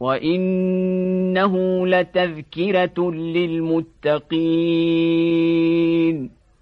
وإنه لتذكرة للمتقين